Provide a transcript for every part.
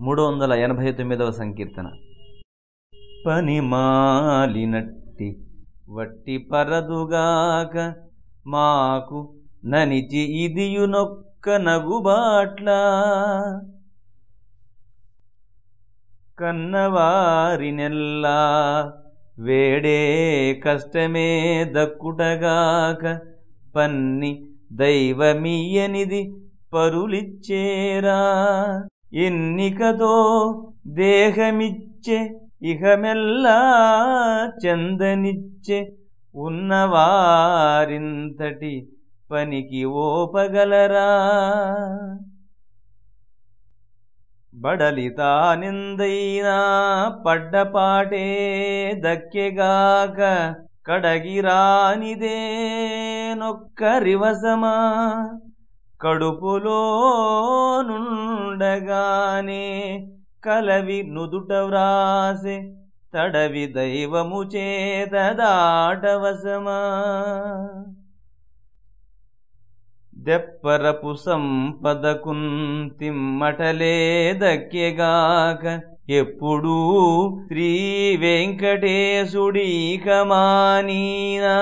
మూడు వందల ఎనభై తొమ్మిదవ సంకీర్తన. పనిమాలినట్టి వట్టి పరదుగాక మాకు ననిచి ఇదియునొక్క నగుబాట్లా. కన్నవారినెల్లా వేడే కష్టమే దక్కుటగాక పన్ని దైవమీయనిది పరులిచ్చేరా. ఎన్నికతో దేహమిచ్చే ఇహమెల్లా చందనిచ్చే ఉన్నవారింతటి పనికి ఓపగలరా? బడలితానిందైనా పడ్డపాటే దక్కెగాక కడగిరానిదే నొక్క రివసమా? కడుపులో చూడగానే కలవి నుదుట వ్రాసే తడవి దైవము చేత దాటవసమా దెప్పరపు సంపదకుంతిమ్మటలే దక్కెగాక ఎప్పుడూ శ్రీ వెంకటేశుడీకమానీనా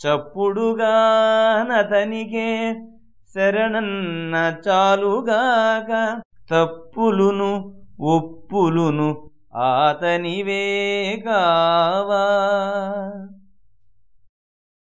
చప్పుడుగా నతనికే శరణన్న చాలుగాక తప్పులును ఒప్పులును ఆతనివే కావా